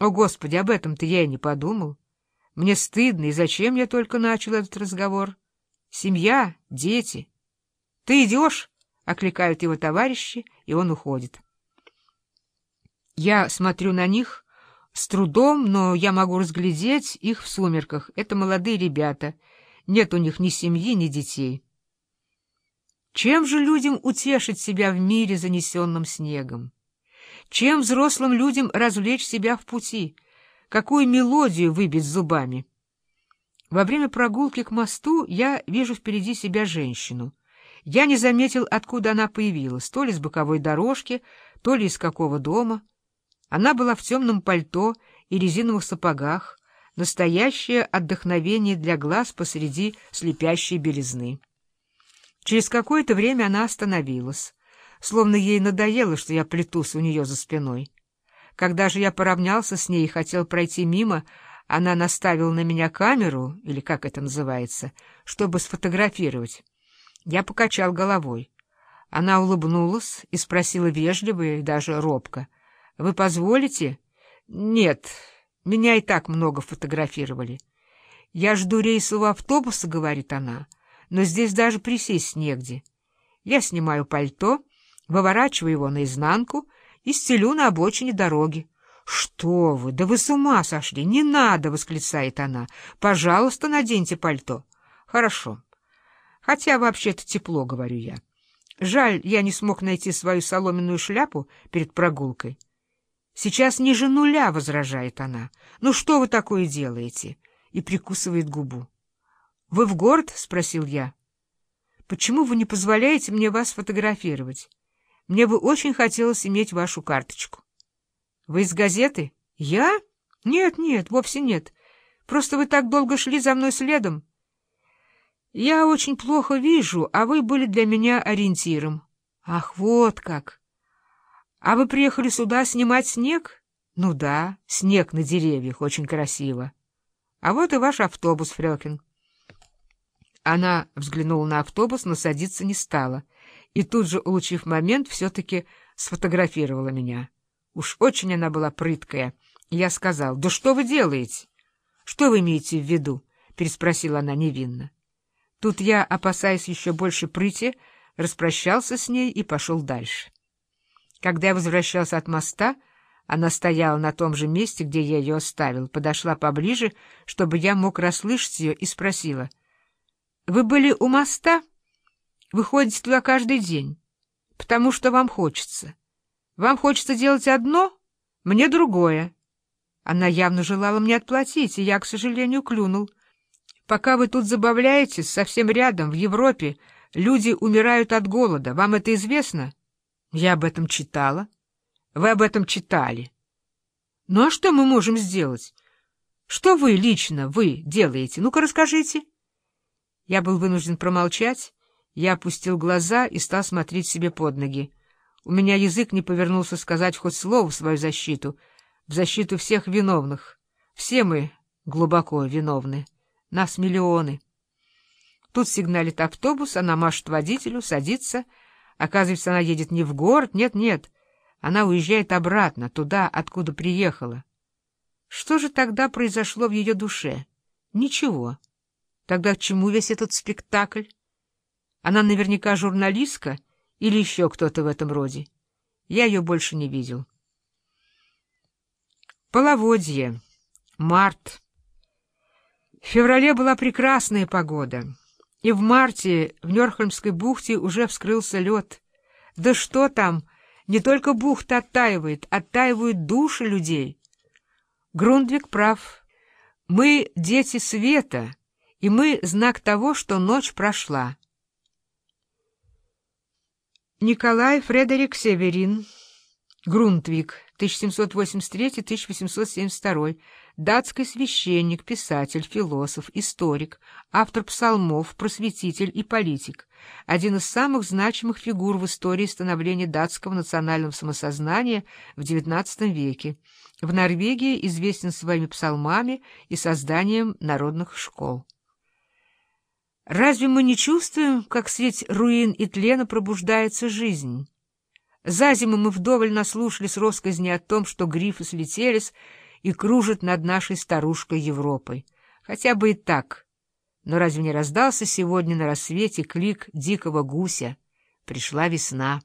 О, Господи, об этом-то я и не подумал. Мне стыдно, и зачем я только начал этот разговор? Семья, дети. Ты идешь? — окликают его товарищи, и он уходит. Я смотрю на них с трудом, но я могу разглядеть их в сумерках. Это молодые ребята. Нет у них ни семьи, ни детей. Чем же людям утешить себя в мире, занесенном снегом? Чем взрослым людям развлечь себя в пути? Какую мелодию выбить зубами? Во время прогулки к мосту я вижу впереди себя женщину. Я не заметил, откуда она появилась, то ли с боковой дорожки, то ли из какого дома. Она была в темном пальто и резиновых сапогах, настоящее отдохновение для глаз посреди слепящей белизны. Через какое-то время она остановилась, словно ей надоело, что я плетусь у нее за спиной. Когда же я поравнялся с ней и хотел пройти мимо, она наставила на меня камеру, или как это называется, чтобы сфотографировать. Я покачал головой. Она улыбнулась и спросила вежливо и даже робко. — Вы позволите? — Нет, меня и так много фотографировали. — Я жду рейсового автобуса, — говорит она, — но здесь даже присесть негде. Я снимаю пальто, выворачиваю его наизнанку и стелю на обочине дороги. — Что вы, да вы с ума сошли! Не надо! — восклицает она. — Пожалуйста, наденьте пальто. — Хорошо. Хотя вообще-то тепло, — говорю я. Жаль, я не смог найти свою соломенную шляпу перед прогулкой. — Сейчас ниже нуля, — возражает она. — Ну что вы такое делаете? И прикусывает губу. — Вы в город? — спросил я. — Почему вы не позволяете мне вас фотографировать? Мне бы очень хотелось иметь вашу карточку. — Вы из газеты? — Я? Нет, нет, вовсе нет. Просто вы так долго шли за мной следом. Я очень плохо вижу, а вы были для меня ориентиром. Ах, вот как! А вы приехали сюда снимать снег? Ну да, снег на деревьях, очень красиво. А вот и ваш автобус, Фрёкин. Она взглянула на автобус, но садиться не стала, и тут же, улучив момент, все-таки сфотографировала меня. Уж очень она была прыткая. Я сказал, «Да что вы делаете?» «Что вы имеете в виду?» — переспросила она невинно. Тут я, опасаясь еще больше прыти, распрощался с ней и пошел дальше. Когда я возвращался от моста, она стояла на том же месте, где я ее оставил, подошла поближе, чтобы я мог расслышать ее, и спросила — вы были у моста? Вы ходите туда каждый день, потому что вам хочется. Вам хочется делать одно, мне другое. Она явно желала мне отплатить, и я, к сожалению, клюнул. Пока вы тут забавляетесь, совсем рядом, в Европе, люди умирают от голода. Вам это известно? Я об этом читала. Вы об этом читали. Ну а что мы можем сделать? Что вы лично, вы делаете? Ну-ка расскажите. Я был вынужден промолчать, я опустил глаза и стал смотреть себе под ноги. У меня язык не повернулся сказать хоть слово в свою защиту, в защиту всех виновных. Все мы глубоко виновны. Нас миллионы. Тут сигналит автобус, она машет водителю, садится. Оказывается, она едет не в город, нет-нет. Она уезжает обратно, туда, откуда приехала. Что же тогда произошло в ее душе? Ничего. Тогда к чему весь этот спектакль? Она наверняка журналистка или еще кто-то в этом роде. Я ее больше не видел. Половодье. Март. В феврале была прекрасная погода. И в марте в Нёрхольмской бухте уже вскрылся лед. Да что там, не только бухта оттаивает, оттаивают души людей. Грундвик прав. Мы — дети света — и мы — знак того, что ночь прошла. Николай Фредерик Северин, Грунтвик, 1783-1872, датский священник, писатель, философ, историк, автор псалмов, просветитель и политик, один из самых значимых фигур в истории становления датского национального самосознания в XIX веке. В Норвегии известен своими псалмами и созданием народных школ. Разве мы не чувствуем, как средь руин и тлена пробуждается жизнь? За зиму мы вдоволь наслушались россказни о том, что грифы слетелись, и кружит над нашей старушкой Европой. Хотя бы и так. Но разве не раздался сегодня на рассвете клик дикого гуся? Пришла весна.